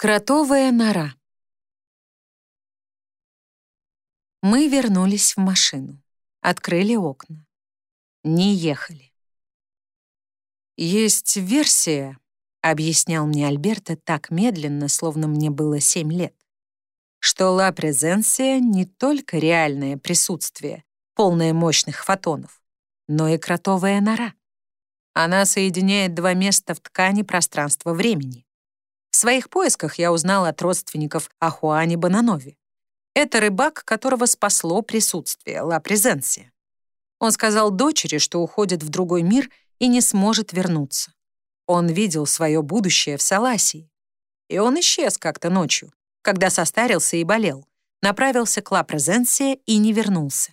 Кротовая нора. Мы вернулись в машину, открыли окна. Не ехали. «Есть версия», — объяснял мне Альберто так медленно, словно мне было семь лет, что ла презенция не только реальное присутствие, полное мощных фотонов, но и кротовая нора. Она соединяет два места в ткани пространства-времени. Своих поисках я узнал от родственников о Хуане Бананове. Это рыбак, которого спасло присутствие Ла Презенсия. Он сказал дочери, что уходит в другой мир и не сможет вернуться. Он видел свое будущее в Саласии. И он исчез как-то ночью, когда состарился и болел, направился к Ла Презенсия и не вернулся.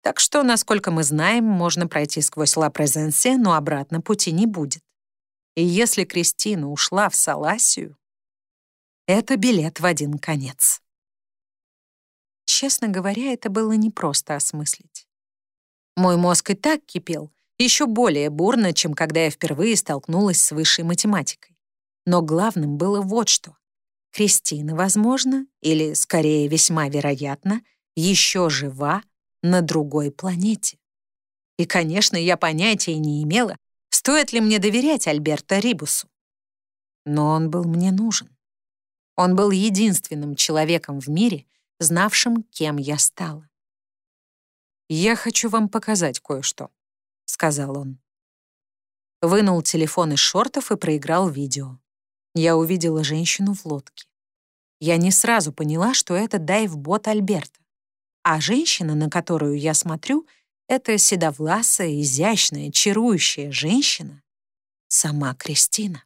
Так что, насколько мы знаем, можно пройти сквозь Ла Презенсия, но обратно пути не будет. И если Кристина ушла в Саласию, это билет в один конец. Честно говоря, это было непросто осмыслить. Мой мозг и так кипел, еще более бурно, чем когда я впервые столкнулась с высшей математикой. Но главным было вот что. Кристина, возможно, или, скорее, весьма вероятно, еще жива на другой планете. И, конечно, я понятия не имела, Стоит ли мне доверять Альберто Рибусу? Но он был мне нужен. Он был единственным человеком в мире, знавшим, кем я стала. «Я хочу вам показать кое-что», — сказал он. Вынул телефон из шортов и проиграл видео. Я увидела женщину в лодке. Я не сразу поняла, что это дайв-бот Альберта. А женщина, на которую я смотрю — эта седовласая, изящная, чарующая женщина — сама Кристина.